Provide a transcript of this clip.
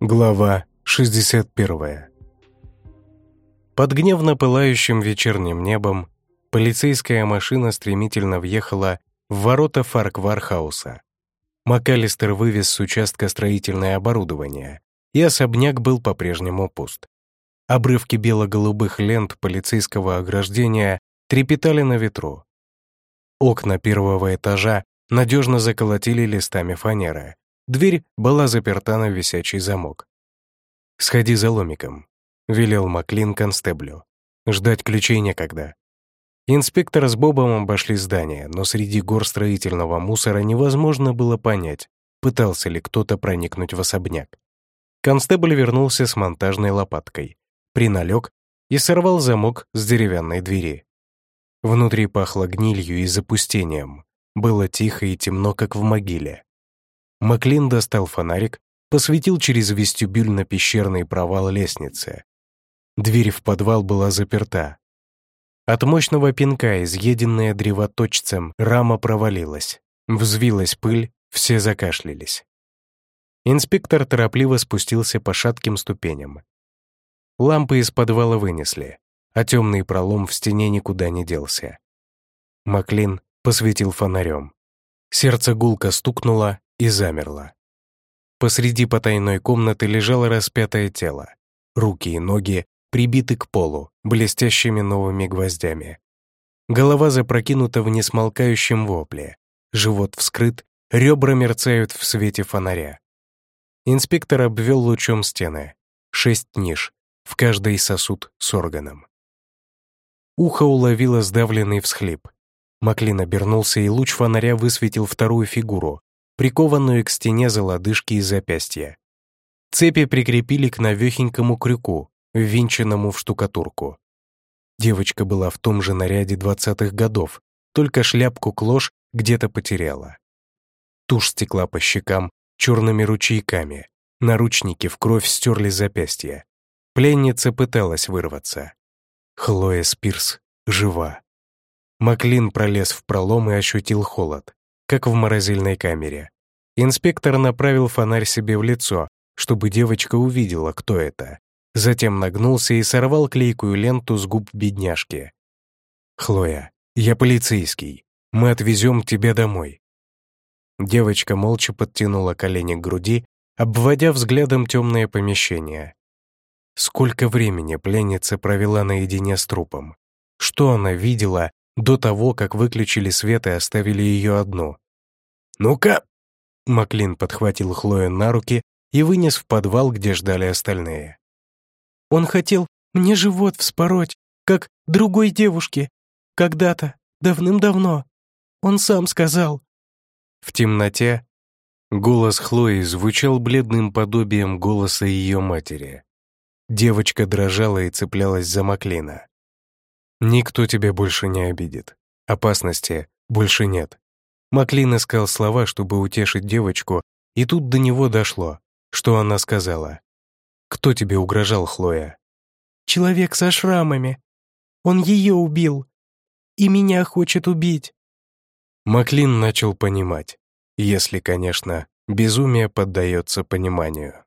Глава 61 Под гневно пылающим вечерним небом полицейская машина стремительно въехала в ворота Фарквархауса. МакАлистер вывез с участка строительное оборудование, и особняк был по-прежнему пуст. Обрывки бело-голубых лент полицейского ограждения трепетали на ветру. Окна первого этажа надежно заколотили листами фанеры. Дверь была заперта на висячий замок. «Сходи за ломиком», — велел Маклин констеблю. «Ждать ключей некогда». Инспектор с Бобом обошли здание, но среди гор строительного мусора невозможно было понять, пытался ли кто-то проникнуть в особняк. Констебль вернулся с монтажной лопаткой, приналег и сорвал замок с деревянной двери. Внутри пахло гнилью и запустением. Было тихо и темно, как в могиле. Маклин достал фонарик, посветил через вестибюль на пещерный провал лестницы. Дверь в подвал была заперта. От мощного пинка, изъеденная древоточцем, рама провалилась. Взвилась пыль, все закашлялись. Инспектор торопливо спустился по шатким ступеням. Лампы из подвала вынесли а темный пролом в стене никуда не делся. Маклин посветил фонарем. Сердце гулко стукнуло и замерло. Посреди потайной комнаты лежало распятое тело. Руки и ноги прибиты к полу блестящими новыми гвоздями. Голова запрокинута в несмолкающем вопле. Живот вскрыт, ребра мерцают в свете фонаря. Инспектор обвел лучом стены. Шесть ниш, в каждой сосуд с органом. Ухо уловило сдавленный всхлип. Маклин обернулся, и луч фонаря высветил вторую фигуру, прикованную к стене за лодыжки и запястья. Цепи прикрепили к навехенькому крюку, ввинченному в штукатурку. Девочка была в том же наряде двадцатых годов, только шляпку-клош где-то потеряла. Тушь стекла по щекам черными ручейками, наручники в кровь стерли запястья. Пленница пыталась вырваться. Хлоя Спирс жива. Маклин пролез в пролом и ощутил холод, как в морозильной камере. Инспектор направил фонарь себе в лицо, чтобы девочка увидела, кто это. Затем нагнулся и сорвал клейкую ленту с губ бедняжки. «Хлоя, я полицейский. Мы отвезем тебя домой». Девочка молча подтянула колени к груди, обводя взглядом темное помещение. Сколько времени пленница провела наедине с трупом? Что она видела до того, как выключили свет и оставили ее одну? «Ну-ка!» Маклин подхватил Хлою на руки и вынес в подвал, где ждали остальные. «Он хотел мне живот вспороть, как другой девушке, когда-то, давным-давно. Он сам сказал». В темноте голос Хлои звучал бледным подобием голоса ее матери. Девочка дрожала и цеплялась за Маклина. «Никто тебя больше не обидит. Опасности больше нет». Маклин искал слова, чтобы утешить девочку, и тут до него дошло, что она сказала. «Кто тебе угрожал, Хлоя?» «Человек со шрамами. Он ее убил. И меня хочет убить». Маклин начал понимать, если, конечно, безумие поддается пониманию.